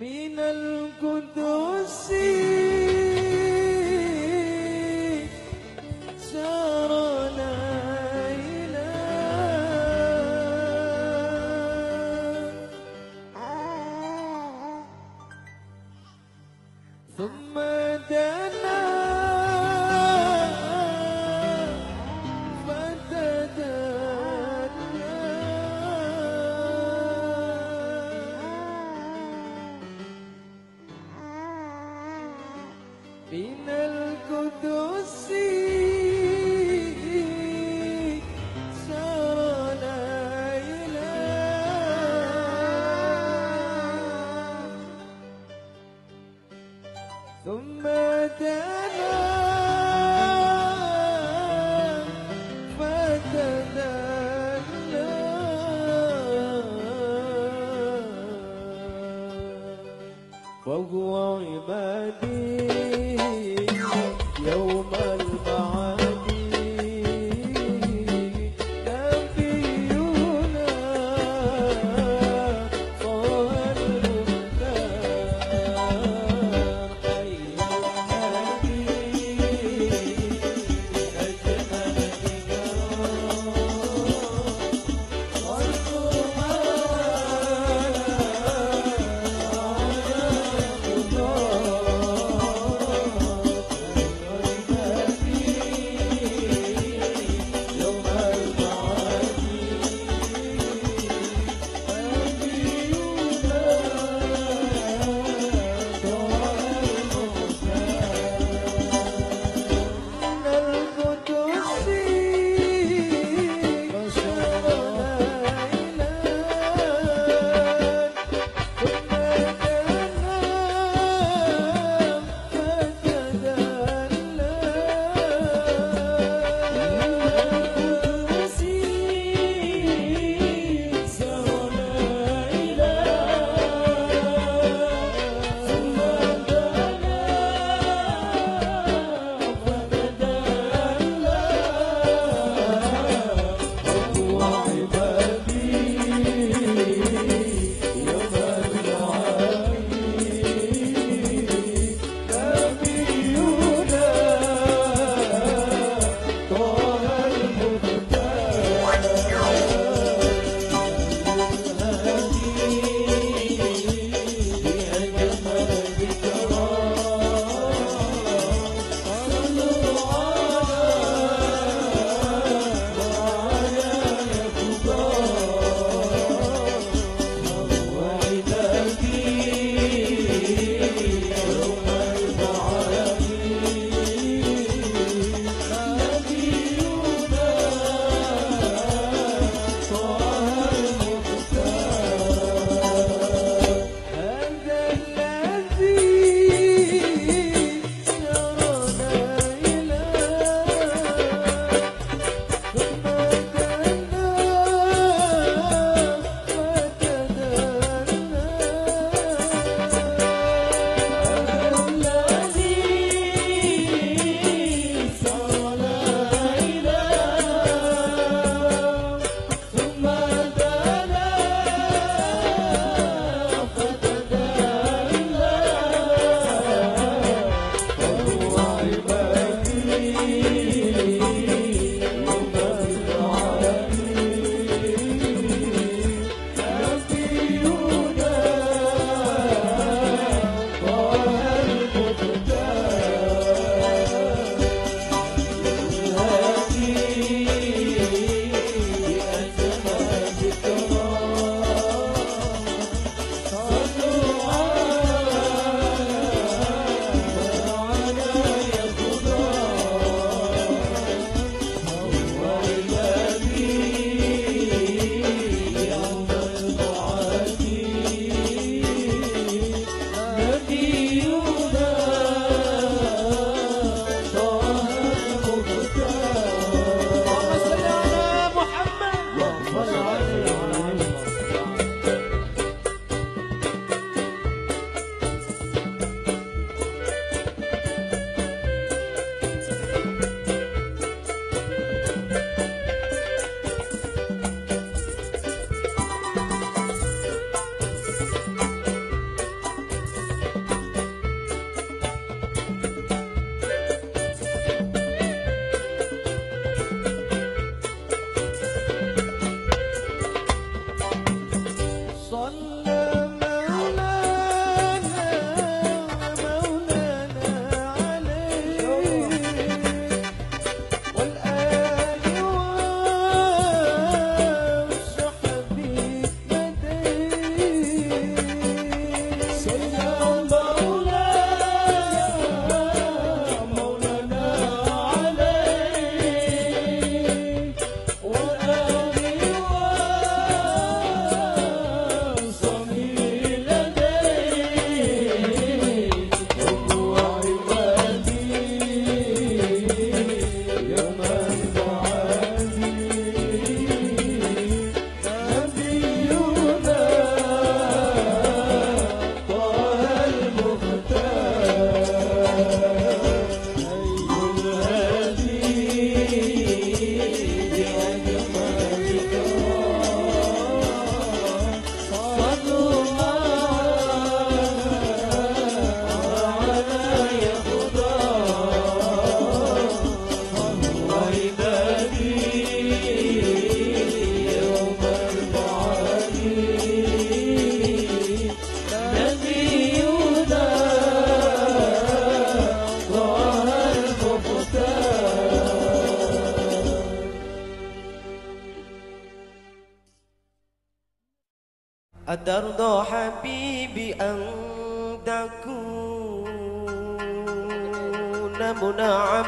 من القدس. Fina!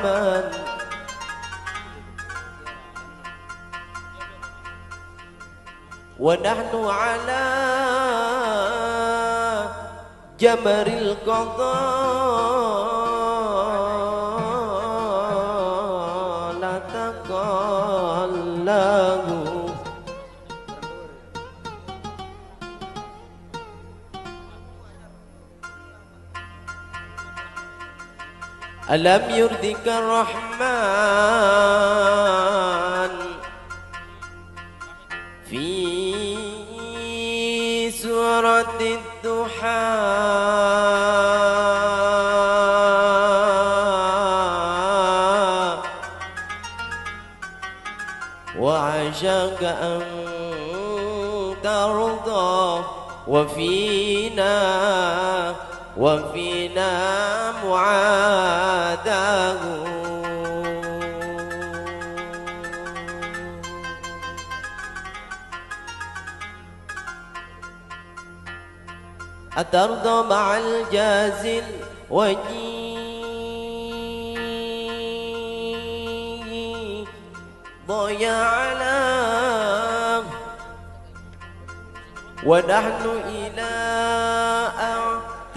منعما ونحن على جمر القضاء. ألم يرضك الرحمن في سورة الضحى؟ وعشاك أن ترضى وفينا أترضى مع الجازل وجي ضيعنا ونحن إلى أعتاب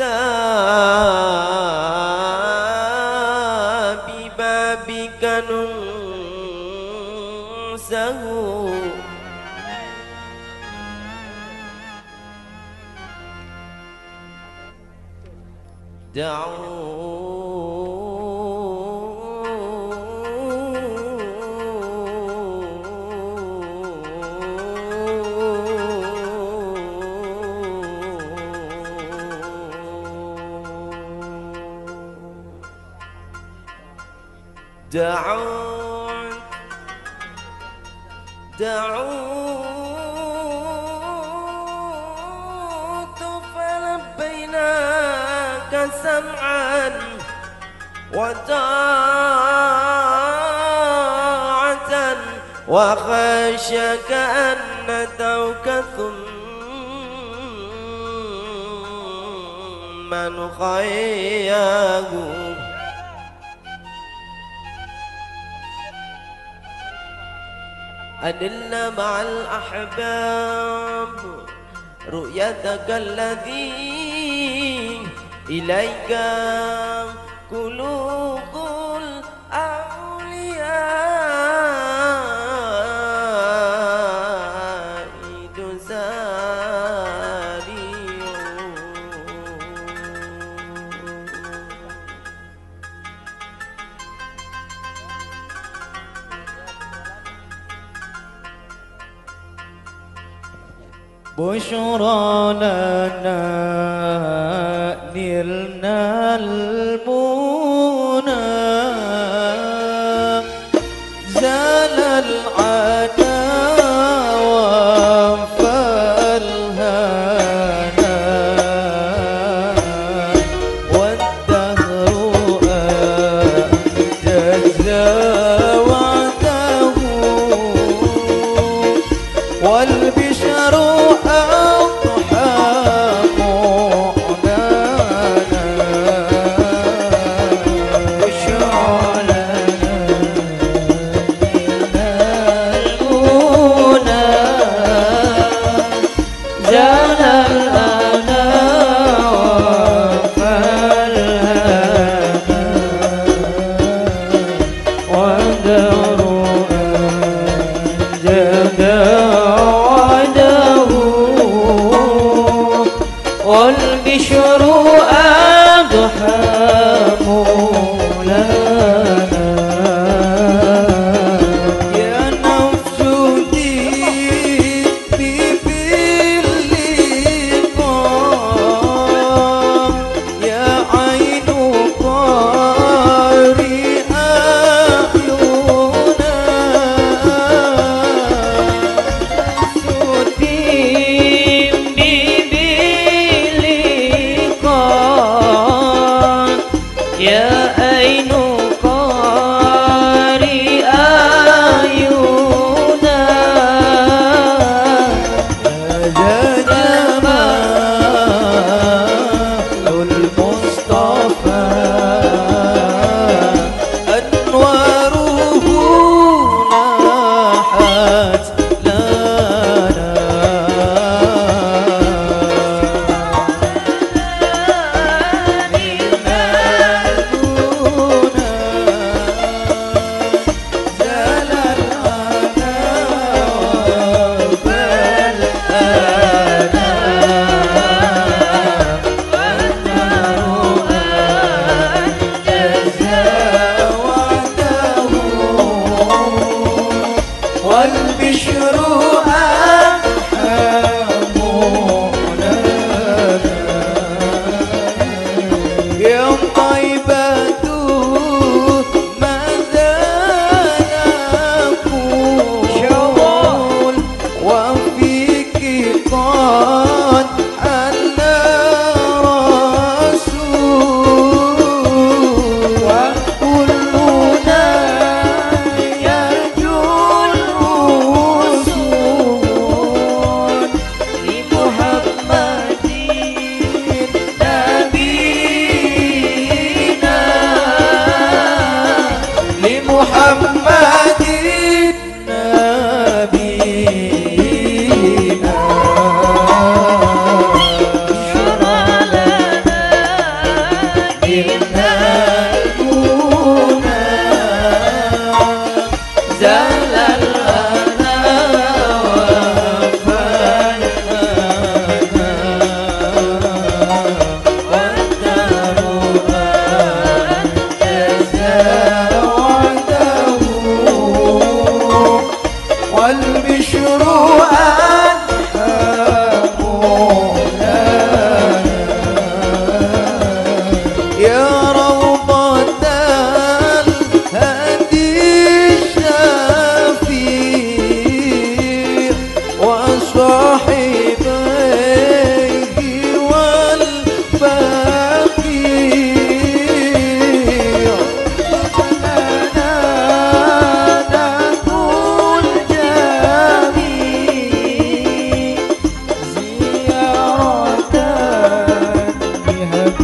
دعوت دعوت سمعا وطاعة وخشك أن ندعوك ثم نخيّه أنلنا مع الأحباب رؤيتك الذي إليك قلوب الأولياء تسارع بشرى لنا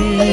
Yeah.